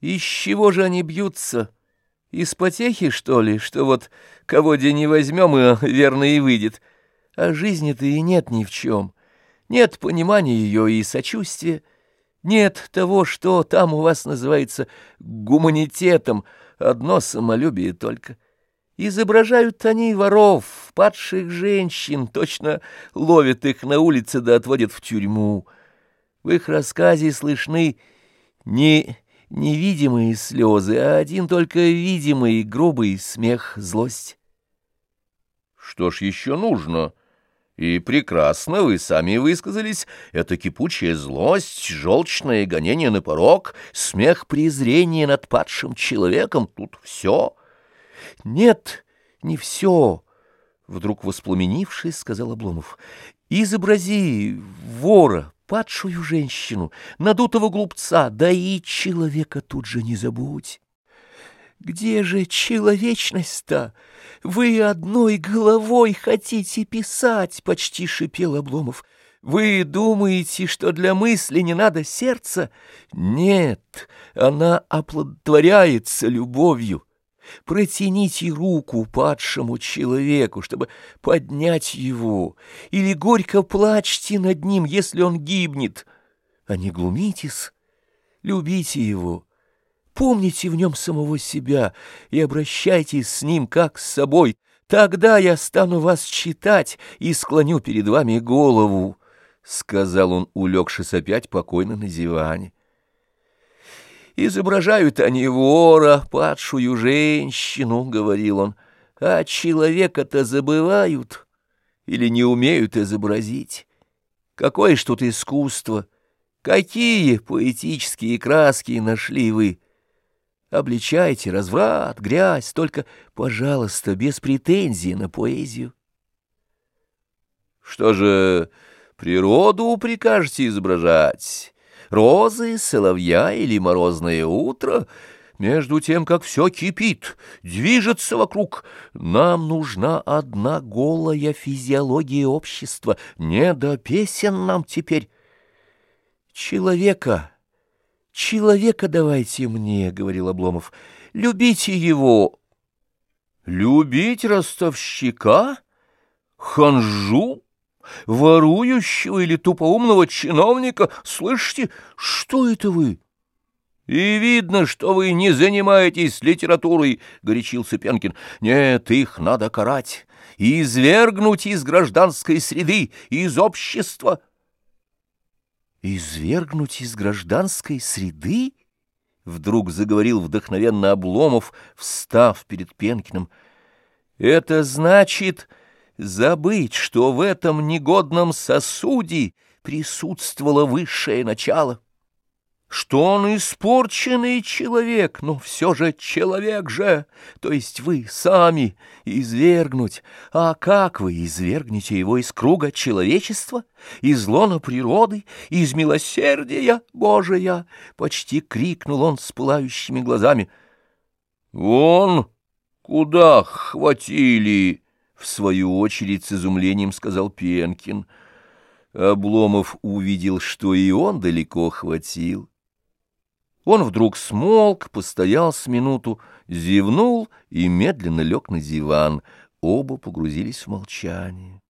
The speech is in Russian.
Из чего же они бьются? Из потехи, что ли, что вот кого где не возьмем, и верно и выйдет. А жизни-то и нет ни в чем. Нет понимания ее и сочувствия. Нет того, что там у вас называется гуманитетом, одно самолюбие только. Изображают они воров, падших женщин, точно ловят их на улице да отводят в тюрьму. В их рассказе слышны не невидимые слезы, а один только видимый грубый смех, злость. Что ж еще нужно? И прекрасно вы сами высказались. Это кипучая злость, желчное гонение на порог, смех презрения над падшим человеком. Тут все. Нет, не все. Вдруг воспламенившись, сказал Обломов. Изобрази вора, падшую женщину, надутого глупца, да и человека тут же не забудь. Где же человечность-то? Вы одной головой хотите писать, почти шипел Обломов. Вы думаете, что для мысли не надо сердца? Нет, она оплодотворяется любовью. Протяните руку падшему человеку, чтобы поднять его, или горько плачьте над ним, если он гибнет. А не глумитесь, любите его, помните в нем самого себя и обращайтесь с ним как с собой. Тогда я стану вас читать и склоню перед вами голову, — сказал он, улегшись опять покойно на диване. Изображают они вора, падшую женщину, — говорил он, — а человека-то забывают или не умеют изобразить. Какое ж тут искусство! Какие поэтические краски нашли вы! Обличайте разврат, грязь, только, пожалуйста, без претензий на поэзию. Что же, природу прикажете изображать? Розы, соловья или морозное утро, между тем, как все кипит, движется вокруг, нам нужна одна голая физиология общества, не до песен нам теперь. Человека, человека давайте мне, — говорил Обломов, — любите его. Любить ростовщика? Ханжу? Ворующего или тупоумного чиновника. Слышите, что это вы? И видно, что вы не занимаетесь литературой, — горячился Пенкин. Нет, их надо карать и извергнуть из гражданской среды, из общества. Извергнуть из гражданской среды? Вдруг заговорил вдохновенно Обломов, встав перед Пенкиным. Это значит забыть, что в этом негодном сосуде присутствовало высшее начало, что он испорченный человек, но все же человек же, то есть вы сами, извергнуть. А как вы извергнете его из круга человечества, из лона природы, из милосердия Божия? Почти крикнул он с пылающими глазами. «Вон куда хватили!» В свою очередь с изумлением сказал Пенкин. Обломов увидел, что и он далеко хватил. Он вдруг смолк, постоял с минуту, зевнул и медленно лег на диван. Оба погрузились в молчание.